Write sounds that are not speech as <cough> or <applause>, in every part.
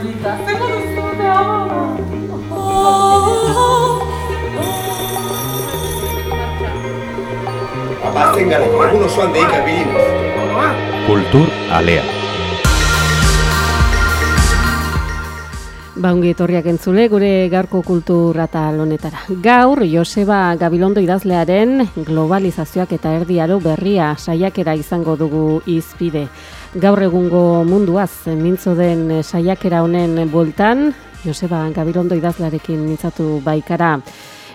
polita, zengo duzuna! Abatzen gara, egun osoan deika bilin. Kultur Alea. Baungi etorriak entzule gure gaurko kultura eta lonetara. Gaur, Joseba Gabilondo idazlearen globalizazioak eta erdiaro berria saiakera izango dugu izpide. Gaur egungo munduaz, mintzo den saiakera honen bueltan, Joseba Gabilondo idazlearekin mintzatu baikara.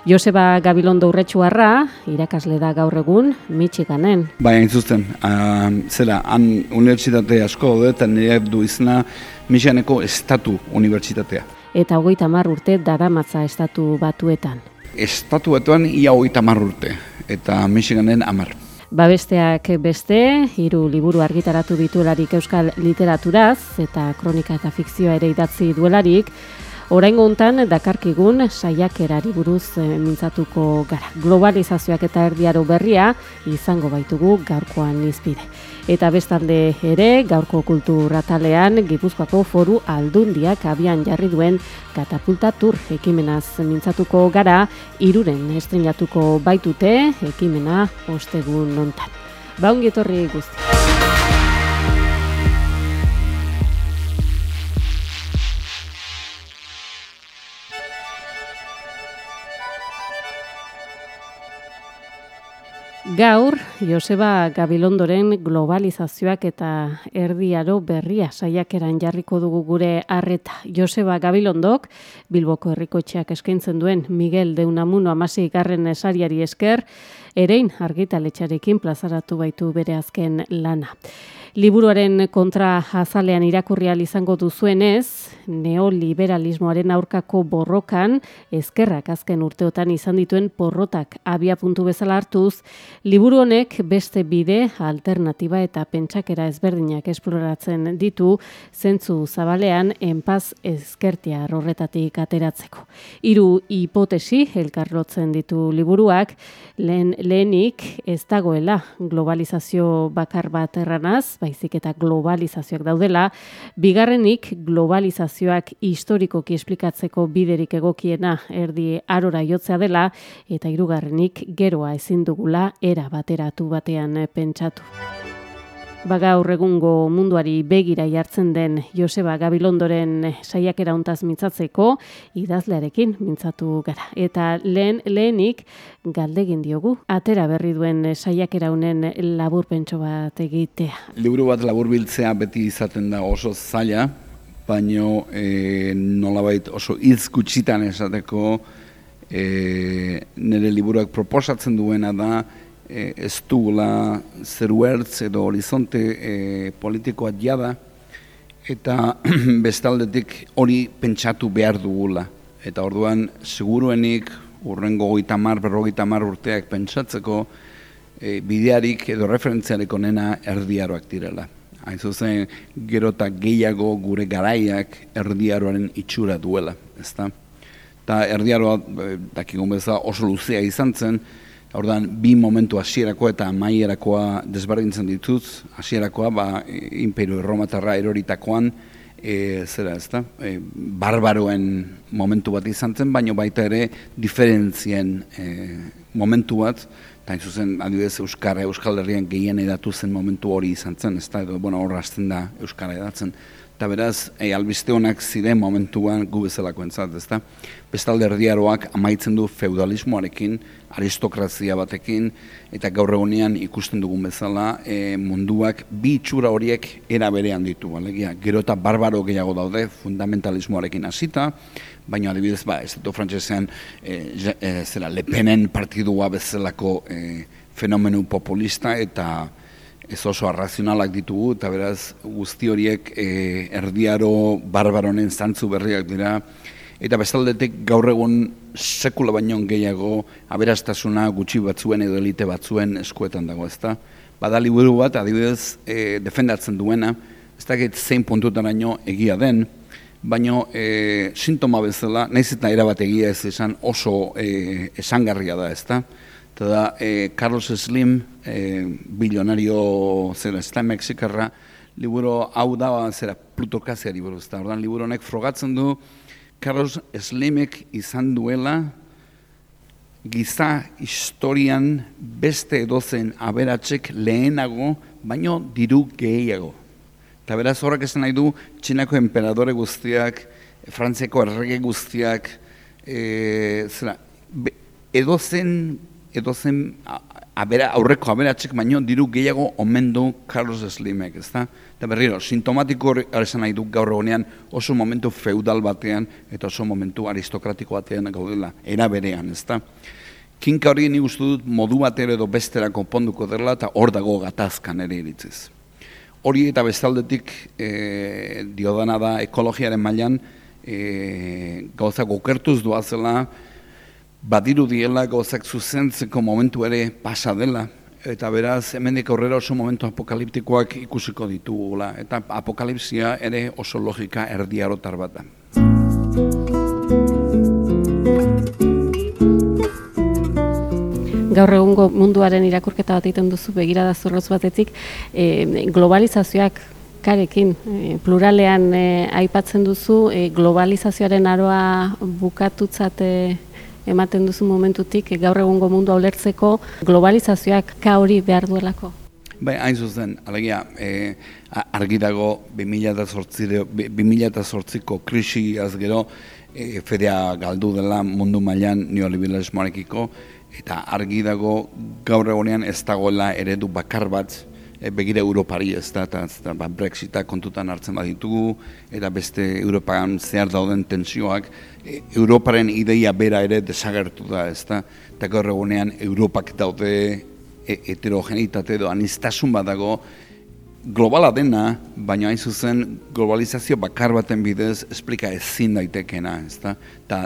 Joseba Gabilondo urretxuarra, irakasle da gaur egun, Michiganen. Bai, hain zuzen, uh, zera, han unibertsitate asko daude eta nire du izena Michiganeko Estatu Unibertsitatea. Eta hogeita mar urte daramatza estatu batuetan. Estatu batuan ia hogeita mar urte, eta Michiganen amar. Babesteak beste, hiru liburu argitaratu dituelarik euskal literaturaz, eta kronika eta fikzioa ere idatzi duelarik, Oraingo hontan dakarkigun saiakerari buruz e, mintzatuko gara. Globalizazioak eta erdiaro berria izango baitugu gaurkoan izpide. Eta bestalde ere, gaurko kulturatalean Gipuzkoako foru aldundiak abian jarri duen katapultatur ekimenaz mintzatuko gara, iruren estrenatuko baitute ekimena ostegun nontan. Baungi etorri guzti. Gaur, Joseba Gabilondoren globalizazioak eta erdiaro berria saiakeran jarriko dugu gure arreta. Joseba Gabilondok, Bilboko herrikoetxeak eskaintzen duen Miguel de Unamuno amasi garren esariari esker, erein argitaletxarekin plazaratu baitu bere azken lana. Liburuaren kontra azalean irakurri izango duzuenez, neoliberalismoaren aurkako borrokan, ezkerrak azken urteotan izan dituen porrotak abia puntu bezala hartuz, liburu honek beste bide, alternatiba eta pentsakera ezberdinak esploratzen ditu, zentzu zabalean enpaz ezkertia horretatik ateratzeko. Hiru hipotesi elkarlotzen ditu liburuak, lehen, lehenik ez dagoela globalizazio bakar bat erranaz, baizik eta globalizazioak daudela, bigarrenik globalizazioak historikoki esplikatzeko biderik egokiena erdi arora jotzea dela, eta hirugarrenik geroa ezin dugula era bateratu batean pentsatu. Baga egungo munduari begira jartzen den Joseba Gabilondoren saiakera hontaz mintzatzeko idazlearekin mintzatu gara. Eta lehen lehenik galdegin diogu atera berri duen saiakera honen laburpentso bat egitea. Liburu bat laburbiltzea beti izaten da oso zaila, baino e, nolabait oso hitz gutxitan esateko e, nire liburuak proposatzen duena da e, ez dugula zeru ertz edo horizonte e, politikoa jada, eta <clears throat> bestaldetik hori pentsatu behar dugula. Eta orduan, seguruenik, urrengo goita mar, berrogeita mar urteak pentsatzeko, e, bidearik edo referentziarik onena erdiaroak direla. Hain zuzen, gero eta gehiago gure garaiak erdiaroaren itxura duela. Ezta? Eta erdiaroa, dakigun bezala, oso luzea izan zen, Ordan bi momentu hasierakoa eta amaierakoa desberdintzen dituz. Hasierakoa ba Imperio Erromatarra eroritakoan e, zera, ezta? E, barbaroen momentu bat izan zen, baina baita ere diferentzien e, momentu bat, eta zuzen, adibidez, Euskara, Euskal Herrian gehien edatu zen momentu hori izan zen, ezta? Edo, bueno, horra da Euskara edatzen. Eta beraz, e, albiste honak ziren momentuan gu bezalako entzat, ezta? Bestalde erdiaroak amaitzen du feudalismoarekin, aristokrazia batekin, eta gaur egunean ikusten dugun bezala e, munduak bi itxura horiek era berean ditu, alegia, gero eta barbaro gehiago daude fundamentalismoarekin hasita, baina adibidez, ba, ez dut frantzesean, e, e, zera, lepenen partidua bezalako e, fenomenu populista, eta ez oso arrazionalak ditugu, eta beraz guzti horiek e, erdiaro barbaronen zantzu berriak dira, eta bestaldetik gaur egun sekula baino gehiago aberastasuna gutxi batzuen edo elite batzuen eskuetan dago, ezta? Bada liburu bat, adibidez, e, defendatzen duena, ez dakit zein puntutaraino egia den, baino e, sintoma bezala, nahiz eta erabat egia ez esan oso e, esangarria da, ezta? Eta da, e, Carlos Slim, e, bilionario zera, ez da Mexikarra, liburu hau da, zera, plutokraziari buruz, eta ordan liburu honek frogatzen du, Carlos Slimek izan duela, giza historian beste edozen aberatzek lehenago, baino diru gehiago. Eta beraz horrek esan nahi du, txinako emperadore guztiak, frantziako errege guztiak, e, zera, be, edozen, edozen abera, aurreko aberatzek baino diru gehiago omen du Carlos Slimek, ez da? Eta berriro, sintomatiko hori esan nahi du gaur egonean oso momentu feudal batean eta oso momentu aristokratiko batean gaudela, era berean, ez da? Kinka hori ni uste dut modu batera edo bestera konponduko dela eta hor dago gatazkan ere iritziz. Hori eta bestaldetik e, diodana da ekologiaren mailan e, gauzak okertuz duazela, badiru diela gauzak zuzentzeko momentu ere pasa dela, eta beraz, hemendik aurrera oso momentu apokaliptikoak ikusiko ditugula, eta apokalipsia ere oso logika erdiarotar bat da. Gaur egungo munduaren irakurketa bat egiten duzu begirada zurroz batetik, e, globalizazioak karekin, e, pluralean e, aipatzen duzu, e, globalizazioaren aroa bukatutzat ematen duzu momentutik, gaur egungo mundu ulertzeko globalizazioak ka hori behar duelako? Bai, hain zuzen, alegia, e, argi dago 2008ko krisi azgero, e, fedea galdu dela mundu mailan neoliberalismoarekiko, eta argi dago gaur egonean ez dagoela eredu bakar bat e, begira Europari ez da, eta ba, Brexita kontutan hartzen baditugu, eta beste Europan zehar dauden tensioak, e, Europaren ideia bera ere desagertu da, ez da, eta gaur egonean Europak daude e, heterogenitate edo anistasun badago, globala dena, baina hain zuzen globalizazio bakar baten bidez esplika ezin daitekena, ez da? Eta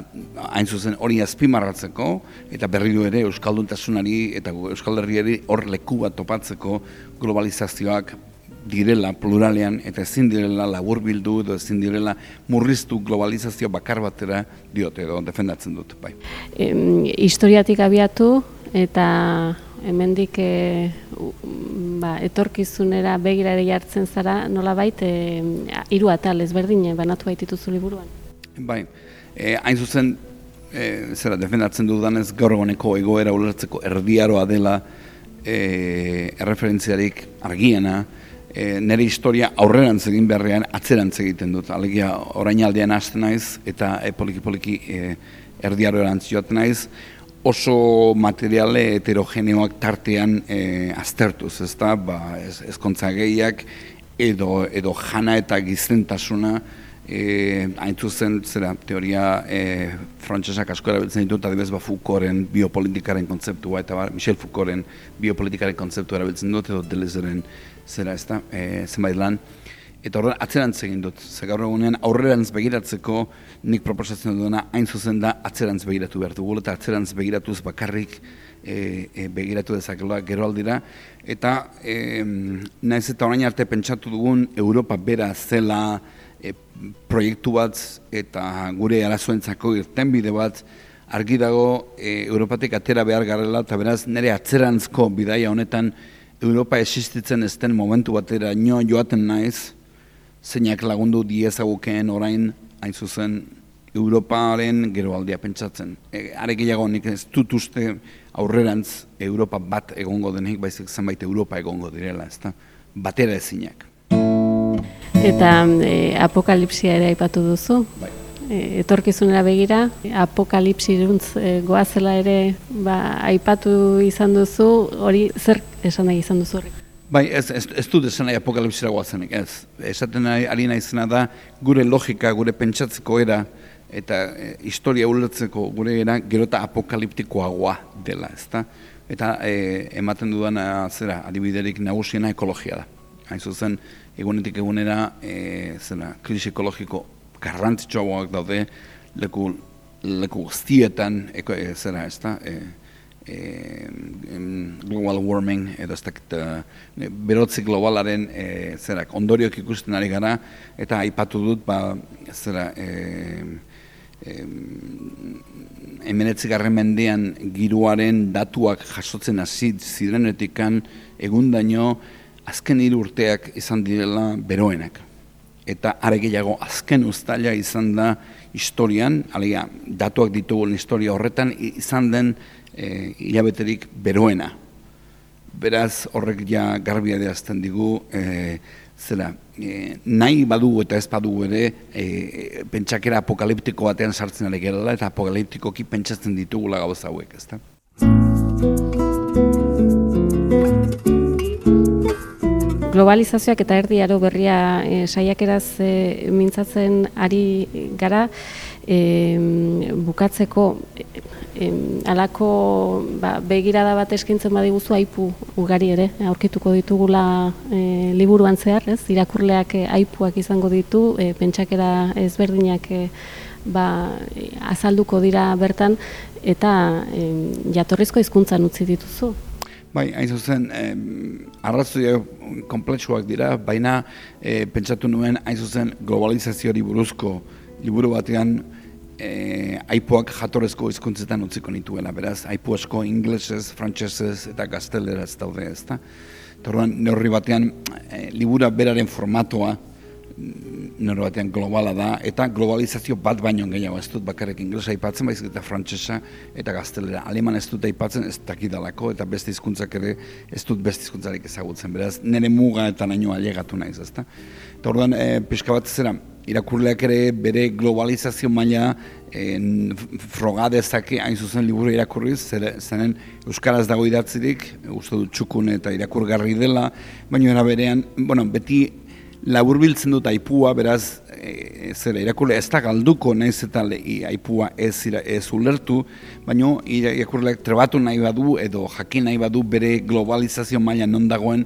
hain zuzen hori azpimarratzeko, eta berri du ere Euskalduntasunari eta Euskal Herriari hor leku bat topatzeko globalizazioak direla pluralean eta ezin direla labur bildu edo ezin direla murriztu globalizazio bakar batera diote edo defendatzen dut. Bai. historiatik abiatu eta hemendik e, ba, etorkizunera begira ere jartzen zara, nola bait, e, iru atal ezberdin banatu baitituzu liburuan? Bai, e, hain zuzen, e, zera, defendatzen dudanez gaur egoneko egoera ulertzeko erdiaroa dela e, erreferentziarik argiena, e, nire historia aurrerantz egin beharrean atzerantz egiten dut. Alegia orain aldean hasten naiz eta e, poliki-poliki e, erdiaro joaten naiz, oso materiale heterogeneoak tartean e, aztertuz, ez da, ba, ez, ezkontza gehiak, edo, edo jana eta gizentasuna, e, haintzu zen, zera, teoria e, frantsesak asko erabiltzen ditut, adibez, ba, Foucaultren biopolitikaren kontzeptua, eta ba, Michel Foucaultren biopolitikaren kontzeptua erabiltzen dut, edo Delezeren, zera, ez da, e, zenbait lan, Eta horren atzerantz egin dut, ze gaur egunean aurrerantz begiratzeko nik proposatzen duena hain zuzen da atzerantz begiratu behar dugu, eta atzerantz begiratuz bakarrik e, e, begiratu dezakela gero aldira. Eta e, naiz eta orain arte pentsatu dugun Europa bera zela e, proiektu bat eta gure arazoentzako irten bide bat argi dago e, Europatik atera behar garela eta beraz nire atzerantzko bidaia honetan Europa existitzen ezten momentu batera nio joaten naiz, zeinak lagundu diezagukeen orain hain zuzen Europaren gero aldia pentsatzen. E, are gehiago nik ez dut uste aurrerantz Europa bat egongo denik, baizik zenbait Europa egongo direla, ezta? Batera ezinak. Eta e, apokalipsia ere aipatu duzu? Bai. E, etorkizunera begira, apokalipsiruntz e, goazela ere ba, aipatu izan duzu, hori zer esan nahi izan duzu horrek? Bai, ez, ez, ez dut esan nahi apokalipsira guazenik, ez. Esaten nahi, ari nahi da, gure logika, gure pentsatzeko era, eta e, historia ulertzeko gure era, gero eta apokaliptikoagoa dela, ez da. Eta e, ematen dudan, zera, adibiderik nagusiena ekologia da. Hain zuzen, egunetik egunera, e, zera, krisi ekologiko garrantzitsuagoak daude, leku, leku guztietan, eko, e, zera, ez da, e, e, global warming edo ez dakit e, berotzi globalaren e, zerak ondorioak ikusten ari gara eta aipatu dut ba, zera e, e, emenetzi garren mendean giruaren datuak jasotzen hasi zirenetikan egundaino azken hiru urteak izan direla beroenak. Eta are gehiago azken ustaila izan da historian, alegia, datuak ditugun historia horretan, izan den e, hilabeterik beroena. Beraz, horrek ja garbia deazten digu, e, zera, e, nahi badugu eta ez badugu ere, e, pentsakera apokaliptiko batean sartzen ari gerala, eta apokaliptikoki pentsatzen ditugula gauza hauek, ezta? globalizazioak eta erdi aro berria e, saiakeraz e, mintzatzen ari gara e, bukatzeko e, alako ba, begirada bat eskintzen badiguzu aipu ugari ere aurkituko ditugula e, liburuan zehar, ez? Irakurleak e, aipuak izango ditu, e, pentsakera ezberdinak e, ba, azalduko dira bertan eta e, jatorrizko hizkuntzan utzi dituzu. Bai, hain zuzen, eh, arrazoia kompletsuak dira, baina eh, pentsatu nuen, hain zuzen, globalizazioari buruzko liburu batean eh, aipuak jatorrezko hizkuntzetan utziko nituela, beraz, aipu asko inglesez, frantsesez eta gazteleraz daude, ezta? Torban, neurri batean, eh, libura beraren formatoa, nero batean globala da, eta globalizazio bat baino gehiago ez dut bakarrik inglesa aipatzen, baizik eta frantsesa eta gaztelera. Aleman ez dut aipatzen ez dakidalako, eta beste hizkuntzak ere ez dut beste hizkuntzarik ezagutzen. Beraz, nire muga eta naino ailegatu naiz, ezta? Eta orduan, e, pixka bat zera, irakurleak ere bere globalizazio maila en, froga dezake hain zuzen liburu irakurriz, zenen Euskaraz dago idatzirik, uste dut txukun eta irakurgarri dela, baina era berean, bueno, beti laburbiltzen dut aipua, beraz, e, zer, irakurle ez da galduko nahiz eta le, aipua ez, ira, ez ulertu, baina irakurleak trebatu nahi badu edo jakin nahi badu bere globalizazio maila non dagoen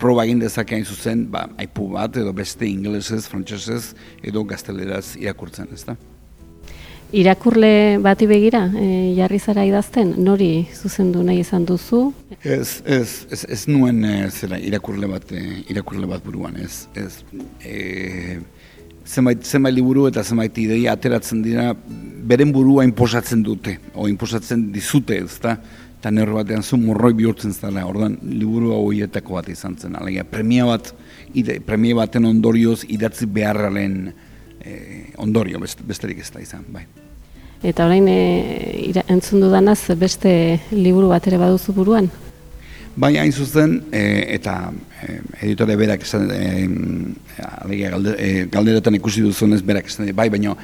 proba egin dezake hain zuzen, ba, aipu bat edo beste ingelesez, frantsesez edo gazteleraz irakurtzen, ez da? Irakurle bati begira, e, jarri zara idazten, nori zuzendu nahi izan duzu? Ez, ez, ez, ez nuen e, zera irakurle bat, e, irakurle bat buruan, ez. ez e, zenbait, zenbait liburu eta zenbait ideia ateratzen dira, beren burua inposatzen dute, o inposatzen dizute, ez da? Eta nerro batean zu morroi bihurtzen zela, ordan liburu hau bat izan zen, alegia, premia bat, ide, premia baten ondorioz idatzi beharralen e, ondorio, besterik ez da izan, bai. Eta orain e, entzun dudanaz beste liburu bat ere baduzu buruan? Bai, hain zuzen, e, eta e, editore berak esan, e, alegia galde, galderetan ikusi duzunez berak esan, bai, baina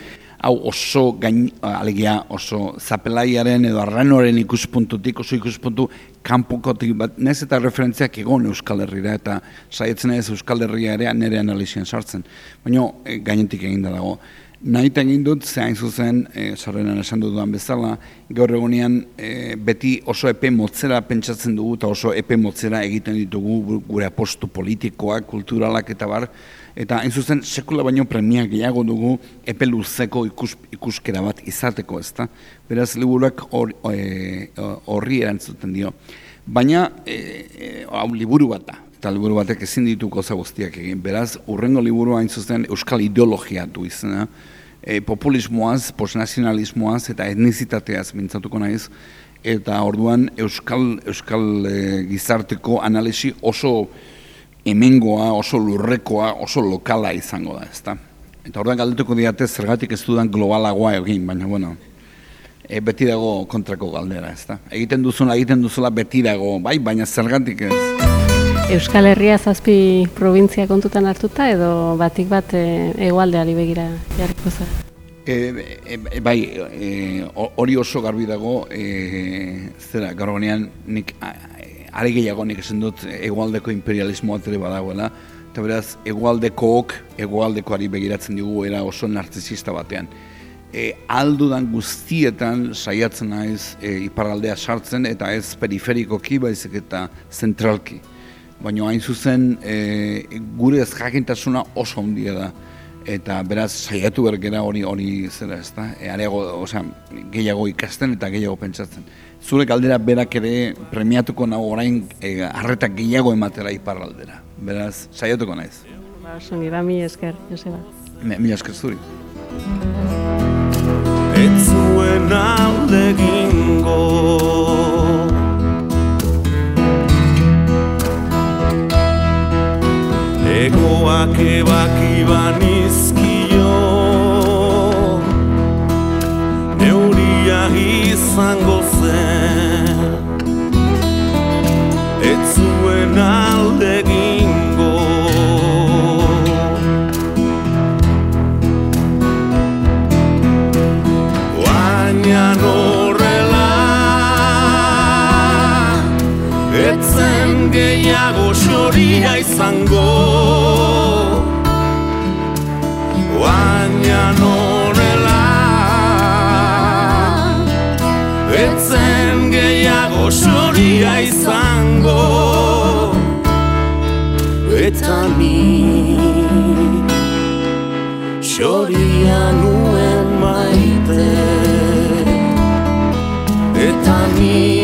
hau oso gain, alegia oso zapelaiaren edo arranoren ikuspuntutik, oso ikuspuntu kanpokotik bat, nez eta referentziak egon Euskal Herriera, eta saietzen ez Euskal Herria ere nire analizien sartzen. Baina e, gainetik egin da dago. Nahi egin dut, ze hain zuzen, e, esan dudan bezala, gaur egunean e, beti oso epe motzera pentsatzen dugu eta oso epe motzera egiten ditugu gure apostu politikoak, kulturalak eta bar, eta hain zuzen sekula baino premia gehiago dugu epe luzeko ikus, ikuskera bat izateko, ezta? Beraz, liburuak e, horri or, erantzuten dio. Baina, e, hau liburu bat da, eta liburu batek ezin ditu goza guztiak egin. Beraz, urrengo liburu hain zuzen euskal ideologia du izena, e, populismoaz, postnazionalismoaz eta etnizitateaz mintzatuko naiz, eta orduan euskal, euskal e, gizarteko analisi oso hemengoa, oso lurrekoa, oso lokala izango da, ezta? Eta orduan galdetuko diate zergatik ez dudan globalagoa egin, baina, bueno, e, beti dago kontrako galdera, ezta? Egiten duzuna, egiten duzula beti dago, bai, baina zergatik ez? Euskal Herria zazpi provintzia kontutan hartuta edo batik bat e, egualdeari begira jarriko za? E, e, e, bai, hori oso garbi dago, e, zera, gaur nik are gehiago nik esan dut egualdeko imperialismoa ere badagoela, eta beraz, egualdekook egualdekoari begiratzen dugu era oso narcisista batean. E, aldudan guztietan saiatzen naiz e, iparraldea sartzen eta ez periferikoki baizik eta zentralki. Baina hain zuzen e, gure ez jakintasuna oso handia da. Eta beraz saiatu bergera hori hori zera ez da e, areago, osea, gehiago ikasten eta gehiago pentsatzen zure galdera berak ere premiatuko nago orain eh, harretak e, gehiago ematera iparraldera. Beraz, saiatuko naiz. Ba, songira, mi esker, Joseba. Mi, mi esker zuri. Ez zuen alde gingo Egoak ebaki banizki xoria izango. Baina norrela Etzen gehiago xoria izango. Eta ni Xoria nuen maite. Eta ni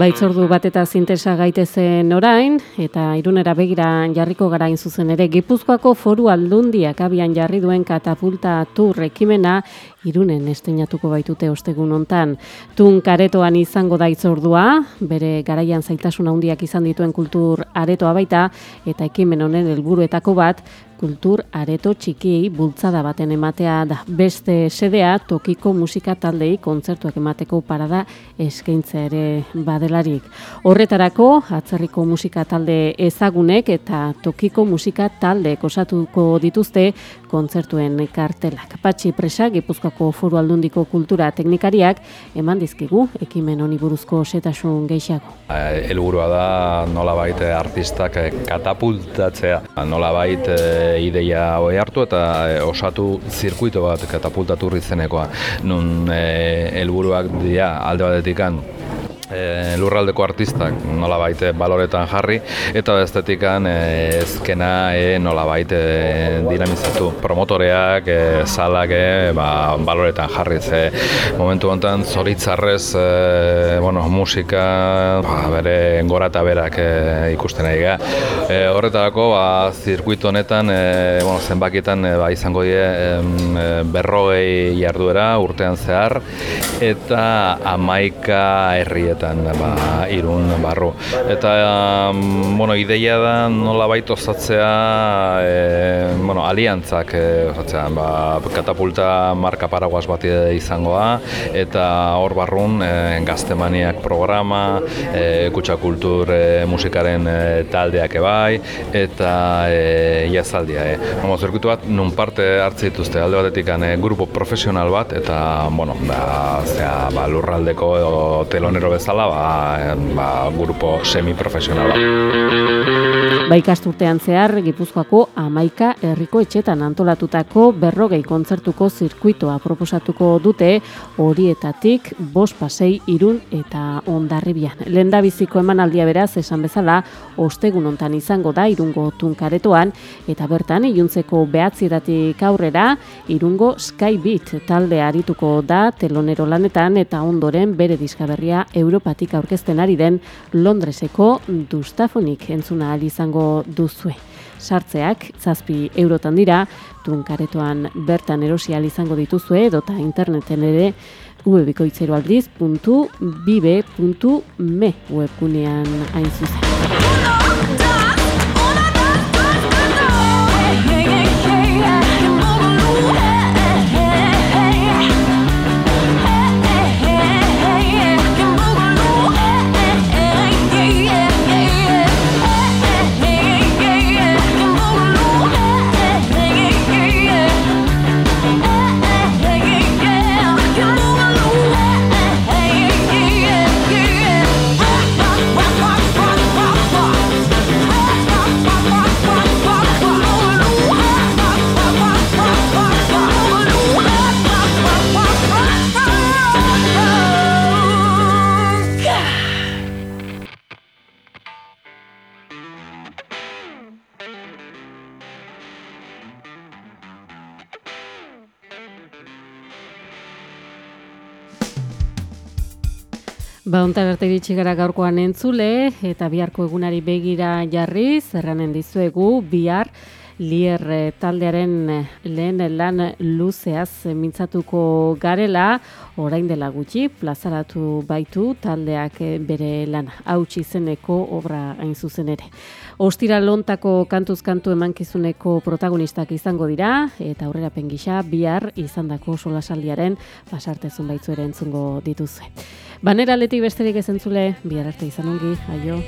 Baitzordu bat eta zintesa gaitezen orain, eta irunera begira jarriko garain zuzen ere, Gipuzkoako foru aldundiak abian jarri duen katapulta tur ekimena irunen esteinatuko baitute ostegun hontan. Tun karetoan izango da itzordua, bere garaian zailtasun handiak izan dituen kultur aretoa baita, eta ekimen honen helburuetako bat, kultur areto txikiei bultzada baten ematea da. Beste sedea tokiko musika taldei kontzertuak emateko parada eskaintza ere badelarik. Horretarako atzerriko musika talde ezagunek eta tokiko musika talde osatuko dituzte kontzertuen kartelak. Patxi Presa, Gipuzkoako Foru Aldundiko Kultura Teknikariak eman dizkigu ekimen honi buruzko setasun gehiago. Helburua da nolabait eh, artistak eh, katapultatzea, nolabait eh, ideia hoi hartu eta osatu zirkuito bat katapultatu izenekoa. Nun helburuak dira alde batetikan e, lurraldeko artistak nolabait eh, baloretan jarri eta bestetikan e, ezkena e, nolabait e, dinamizatu promotoreak, e, salak e, ba, baloretan jarri ze momentu honetan zoritzarrez e, bueno, musika ba, bere gora eta berak e, ikusten ari. E, horretarako ba, zirkuito honetan e, bueno, zenbakietan e, ba, izango die e, berrogei jarduera urtean zehar eta amaika herrietan honetan ba, irun barru. Eta, um, bueno, ideia da nola baita osatzea e, bueno, aliantzak e, osatzea, ba, katapulta marka paraguaz bat izangoa, eta hor barrun e, gaztemaniak programa, e, kutsa kultur e, musikaren e, taldeak ebai, eta e, iazaldia. E. Homo, zirkuitu bat, nun parte hartze dituzte, alde batetik e, grupo profesional bat, eta, bueno, ba, zera, ba, lurraldeko telonero bezala, ba, e, ba, grupo semi-profesional bat. Ba ikasturtean zehar, Gipuzkoako amaika herriko etxetan antolatutako berrogei kontzertuko zirkuitoa proposatuko dute horietatik bost pasei irun eta ondarribian. Lenda biziko emanaldia beraz esan bezala ostegun hontan izango da irungo tunkaretoan eta bertan iluntzeko behatzietatik aurrera irungo Skybeat talde arituko da telonero lanetan eta ondoren bere diskaberria Europatik aurkezten ari den Londreseko Dustafonik entzuna izango duzue. Sartzeak zazpi eurotan dira, tunkaretoan bertan erosial izango dituzue, edota interneten ere www.bibe.me webgunean hain zuzen. Arte iritsi gara gaurkoan entzule, eta biharko egunari begira jarri, zerranen dizuegu, bihar, lier eh, taldearen eh, lehen lan luzeaz mintzatuko garela, orain dela gutxi, plazaratu baitu taldeak eh, bere lan hautsi zeneko obra hain zuzen ere. Ostira lontako kantuz kantu emankizuneko protagonistak izango dira, eta aurrera pengisa, bihar izandako solasaldiaren pasartezun baitzu ere entzungo dituzue. Banera letik besterik ezentzule, bihar arte izan ongi, aio.